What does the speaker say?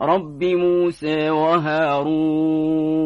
رب موسى وهارون